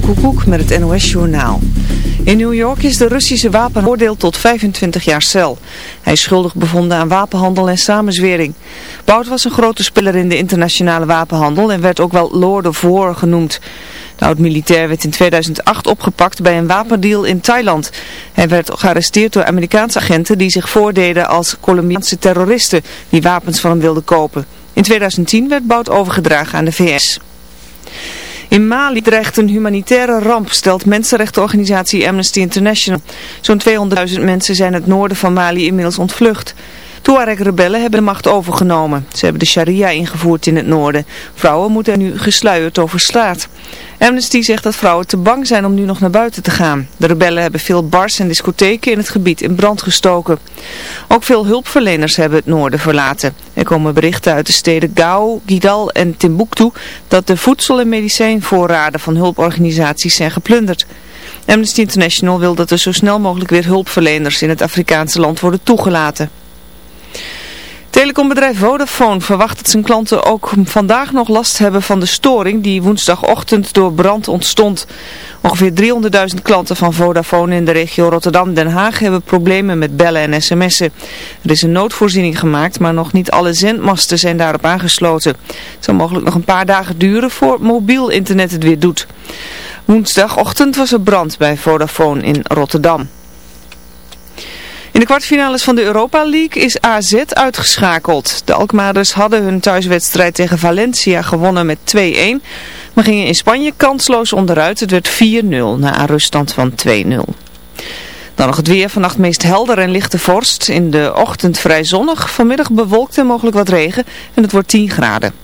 Koekoek met het NOS Journaal. In New York is de Russische wapen oordeeld tot 25 jaar cel. Hij is schuldig bevonden aan wapenhandel en samenzwering. Bout was een grote speler in de internationale wapenhandel en werd ook wel Lord of War genoemd. De oud-militair werd in 2008 opgepakt bij een wapendeal in Thailand. Hij werd gearresteerd door Amerikaanse agenten die zich voordeden als Colombiaanse terroristen die wapens van hem wilden kopen. In 2010 werd Bout overgedragen aan de VS. In Mali dreigt een humanitaire ramp, stelt mensenrechtenorganisatie Amnesty International. Zo'n 200.000 mensen zijn het noorden van Mali inmiddels ontvlucht. Tuareg-rebellen hebben de macht overgenomen. Ze hebben de sharia ingevoerd in het noorden. Vrouwen moeten nu gesluierd over straat. Amnesty zegt dat vrouwen te bang zijn om nu nog naar buiten te gaan. De rebellen hebben veel bars en discotheken in het gebied in brand gestoken. Ook veel hulpverleners hebben het noorden verlaten. Er komen berichten uit de steden Gao, Gidal en Timbuktu dat de voedsel- en medicijnvoorraden van hulporganisaties zijn geplunderd. Amnesty International wil dat er zo snel mogelijk weer hulpverleners in het Afrikaanse land worden toegelaten. Telecombedrijf Vodafone verwacht dat zijn klanten ook vandaag nog last hebben van de storing die woensdagochtend door brand ontstond. Ongeveer 300.000 klanten van Vodafone in de regio Rotterdam-Den Haag hebben problemen met bellen en sms'en. Er is een noodvoorziening gemaakt, maar nog niet alle zendmasten zijn daarop aangesloten. Het zal mogelijk nog een paar dagen duren voor mobiel internet het weer doet. Woensdagochtend was er brand bij Vodafone in Rotterdam. In de kwartfinales van de Europa League is AZ uitgeschakeld. De Alkmaarders hadden hun thuiswedstrijd tegen Valencia gewonnen met 2-1, maar gingen in Spanje kansloos onderuit. Het werd 4-0 na een ruststand van 2-0. Dan nog het weer. Vannacht meest helder en lichte vorst. In de ochtend vrij zonnig. Vanmiddag bewolkt en mogelijk wat regen. En het wordt 10 graden.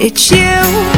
It's you.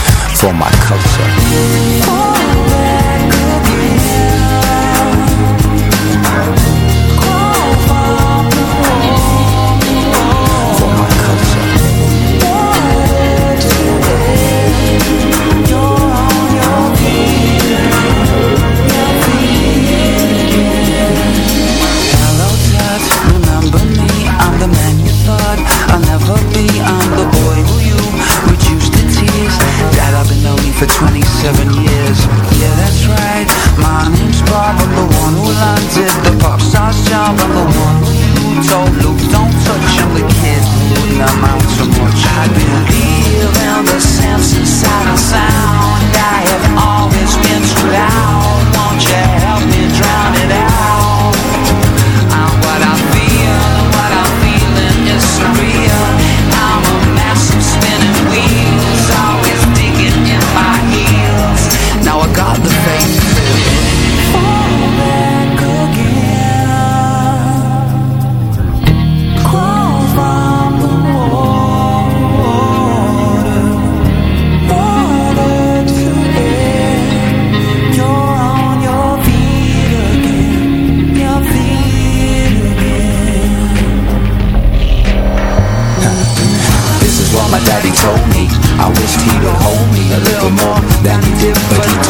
for my culture.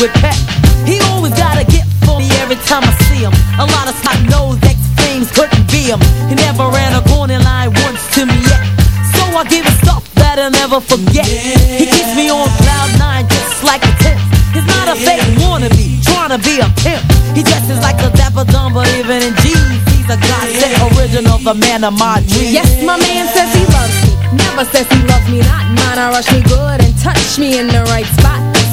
With pep. He always got a gift for me every time I see him. A lot of snot nose ex things couldn't be him. He never ran a corner line once to me yet. So I give him stuff that I'll never forget. He keeps me on cloud nine just like a tip. He's not a fake wannabe, trying to be a pimp. He dresses like a dapper dumb, but even in jeans, he's a godsend original, the man of my dreams. Yes, my man says he loves me. Never says he loves me not. Mine, I rush me good and touch me in the right spot.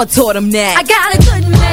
Cause his mama taught him that. I got a good man.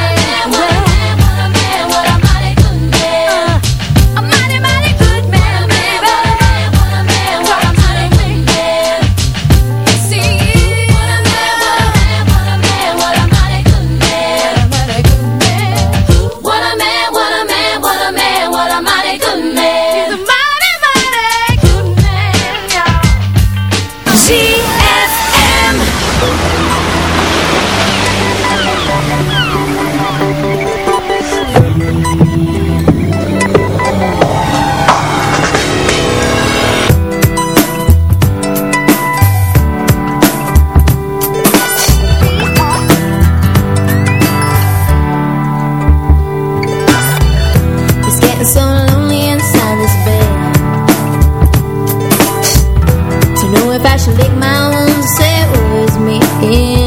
if I should lick my wounds say was me.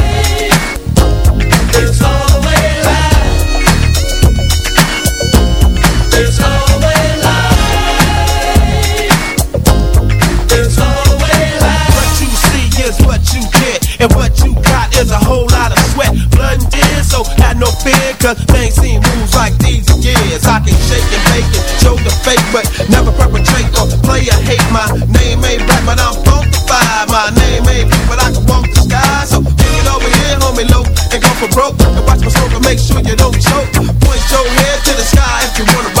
Cause they ain't seen moves like these in years. I can shake and bake it, show the fake, but never perpetrate or play a hate. My name ain't rap, but I'm funkified. My name ain't blue, but I can walk the sky. So take it over here, homie, low, and go for broke. And watch my smoke and make sure you don't choke. Point your head to the sky if you wanna